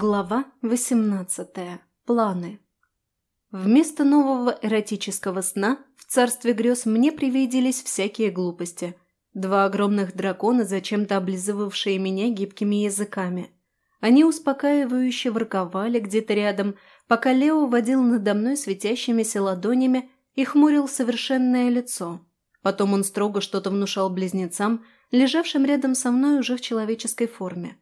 Глава 18. Планы. Вместо нового эротического сна в царстве грез мне привиделись всякие глупости. Два огромных дракона, зачем-то облизывавшие меня гибкими языками. Они успокаивающе ворковали где-то рядом, пока Лео водил надо мной светящимися ладонями и хмурил совершенное лицо. Потом он строго что-то внушал близнецам, лежавшим рядом со мной уже в человеческой форме.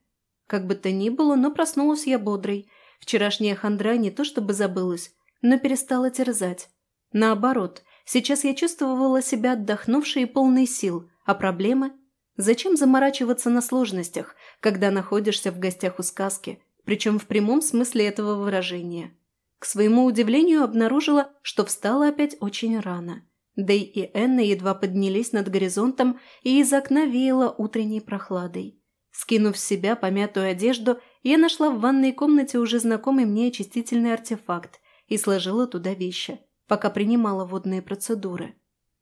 Как бы то ни было, но проснулась я бодрой. Вчерашняя хандра не то чтобы забылась, но перестала терзать. Наоборот, сейчас я чувствовала себя отдохнувшей и полной сил, а проблемы? Зачем заморачиваться на сложностях, когда находишься в гостях у сказки, причем в прямом смысле этого выражения? К своему удивлению обнаружила, что встала опять очень рано. Дэй и Энна едва поднялись над горизонтом, и из окна веяло утренней прохладой. Скинув с себя помятую одежду, я нашла в ванной комнате уже знакомый мне очистительный артефакт и сложила туда вещи, пока принимала водные процедуры.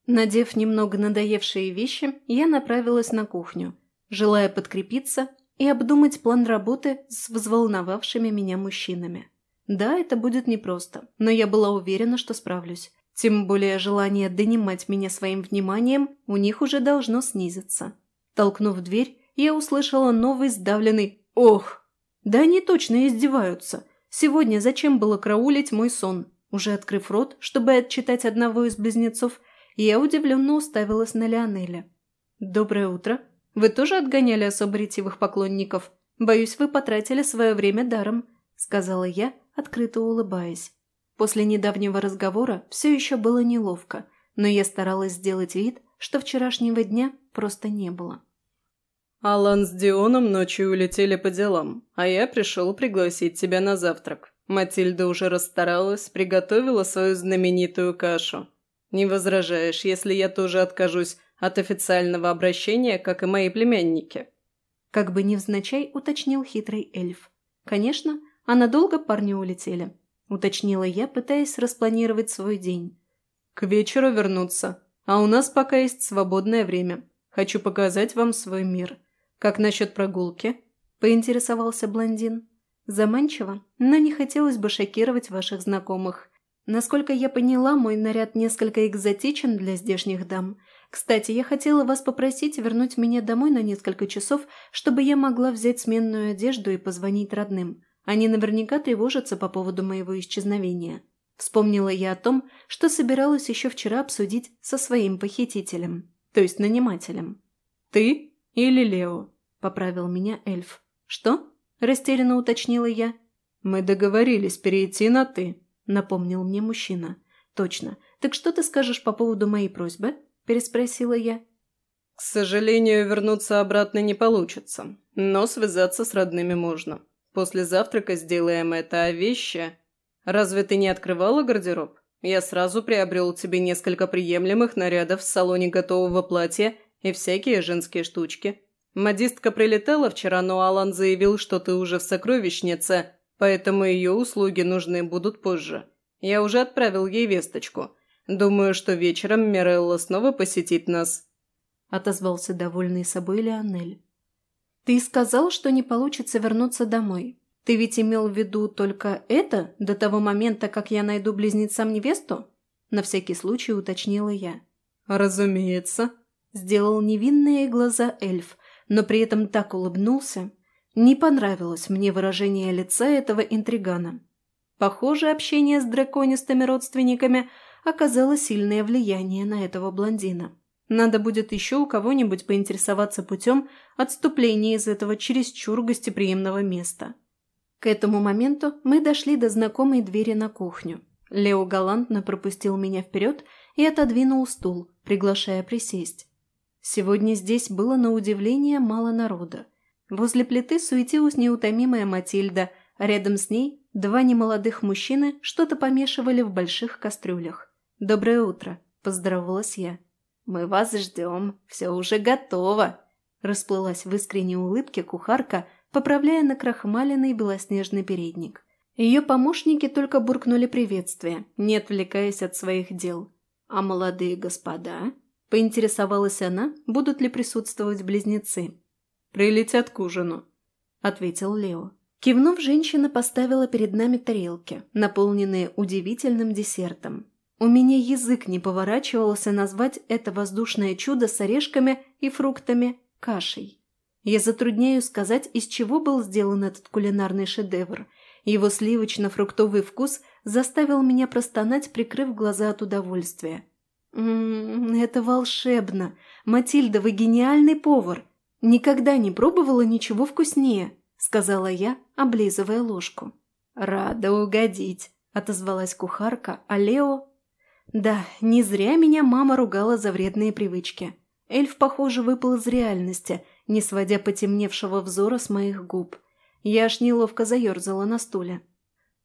Надев немного надоевшие вещи, я направилась на кухню, желая подкрепиться и обдумать план работы с взволновавшими меня мужчинами. Да, это будет непросто, но я была уверена, что справлюсь. Тем более желание донимать меня своим вниманием у них уже должно снизиться. Толкнув дверь, я услышала новый сдавленный «Ох!». Да они точно издеваются. Сегодня зачем было караулить мой сон? Уже открыв рот, чтобы отчитать одного из близнецов, я удивленно уставилась на Леонеля. «Доброе утро. Вы тоже отгоняли особо ретивых поклонников? Боюсь, вы потратили свое время даром», — сказала я, открыто улыбаясь. После недавнего разговора все еще было неловко, но я старалась сделать вид, что вчерашнего дня просто не было. Алан с Дионом ночью улетели по делам, а я пришел пригласить тебя на завтрак. Матильда уже расстаралась, приготовила свою знаменитую кашу. Не возражаешь, если я тоже откажусь от официального обращения, как и мои племянники?» Как бы невзначай уточнил хитрый эльф. «Конечно, а надолго парни улетели?» Уточнила я, пытаясь распланировать свой день. «К вечеру вернуться, а у нас пока есть свободное время. Хочу показать вам свой мир. «Как насчет прогулки?» – поинтересовался блондин. «Заманчиво, но не хотелось бы шокировать ваших знакомых. Насколько я поняла, мой наряд несколько экзотичен для здешних дам. Кстати, я хотела вас попросить вернуть меня домой на несколько часов, чтобы я могла взять сменную одежду и позвонить родным. Они наверняка тревожатся по поводу моего исчезновения». Вспомнила я о том, что собиралась еще вчера обсудить со своим похитителем, то есть нанимателем. «Ты или Лео?» поправил меня эльф. «Что?» – растерянно уточнила я. «Мы договорились перейти на «ты», – напомнил мне мужчина. «Точно. Так что ты скажешь по поводу моей просьбы?» – переспросила я. «К сожалению, вернуться обратно не получится, но связаться с родными можно. После завтрака сделаем это, а вещи... Разве ты не открывала гардероб? Я сразу приобрел тебе несколько приемлемых нарядов в салоне готового платья и всякие женские штучки. Модистка прилетела вчера, но Алан заявил, что ты уже в сокровищнице, поэтому ее услуги нужны будут позже. Я уже отправил ей весточку. Думаю, что вечером Мирелла снова посетит нас», – отозвался довольный собой Леонель. «Ты сказал, что не получится вернуться домой. Ты ведь имел в виду только это до того момента, как я найду близнецам невесту?» На всякий случай уточнила я. «Разумеется», – сделал невинные глаза эльф – но при этом так улыбнулся. Не понравилось мне выражение лица этого интригана. Похоже, общение с драконистыми родственниками оказало сильное влияние на этого блондина. Надо будет еще у кого-нибудь поинтересоваться путем отступления из этого чересчур гостеприимного места. К этому моменту мы дошли до знакомой двери на кухню. Лео галантно пропустил меня вперед и отодвинул стул, приглашая присесть. Сегодня здесь было на удивление мало народа. Возле плиты суетилась неутомимая Матильда, а рядом с ней два немолодых мужчины что-то помешивали в больших кастрюлях. «Доброе утро», – поздоровалась я. «Мы вас ждем, все уже готово», – расплылась в искренней улыбке кухарка, поправляя накрахмаленный белоснежный передник. Ее помощники только буркнули приветствие, не отвлекаясь от своих дел. А молодые господа Поинтересовалась она, будут ли присутствовать близнецы. «Прилетят к ужину», – ответил Лео. Кивнув, женщина поставила перед нами тарелки, наполненные удивительным десертом. У меня язык не поворачивался назвать это воздушное чудо с орешками и фруктами кашей. Я затрудняю сказать, из чего был сделан этот кулинарный шедевр. Его сливочно-фруктовый вкус заставил меня простонать, прикрыв глаза от удовольствия. «М-м, это волшебно! Матильда, вы гениальный повар! Никогда не пробовала ничего вкуснее!» – сказала я, облизывая ложку. «Рада угодить!» – отозвалась кухарка, а Лео... Да, не зря меня мама ругала за вредные привычки. Эльф, похоже, выпал из реальности, не сводя потемневшего взора с моих губ. Я аж неловко заерзала на стуле.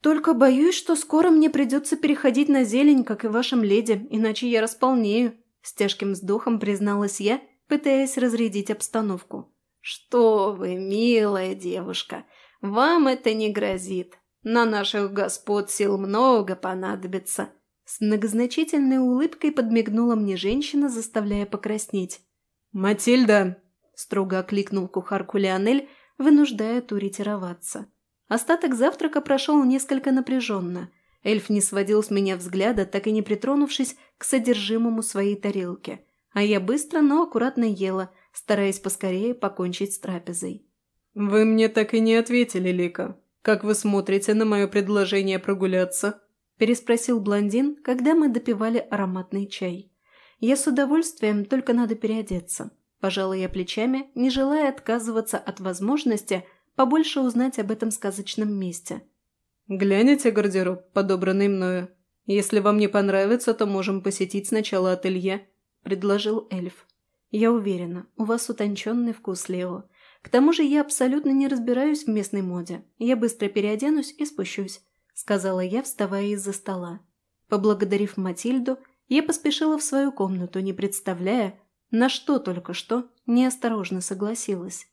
«Только боюсь, что скоро мне придется переходить на зелень, как и вашим леди, иначе я располнею», – с тяжким вздохом призналась я, пытаясь разрядить обстановку. «Что вы, милая девушка, вам это не грозит. На наших господ сил много понадобится». С многозначительной улыбкой подмигнула мне женщина, заставляя покраснеть. «Матильда!» – строго окликнул кухарку Леонель, вынуждая ту ретироваться. Остаток завтрака прошел несколько напряженно. Эльф не сводил с меня взгляда, так и не притронувшись к содержимому своей тарелки. А я быстро, но аккуратно ела, стараясь поскорее покончить с трапезой. «Вы мне так и не ответили, Лика. Как вы смотрите на мое предложение прогуляться?» переспросил блондин, когда мы допивали ароматный чай. «Я с удовольствием, только надо переодеться». Пожала я плечами, не желая отказываться от возможности побольше узнать об этом сказочном месте. «Гляните гардероб, подобранный мною. Если вам не понравится, то можем посетить сначала ателье», – предложил эльф. «Я уверена, у вас утонченный вкус, Лео. К тому же я абсолютно не разбираюсь в местной моде. Я быстро переоденусь и спущусь сказала я, вставая из-за стола. Поблагодарив Матильду, я поспешила в свою комнату, не представляя, на что только что неосторожно согласилась.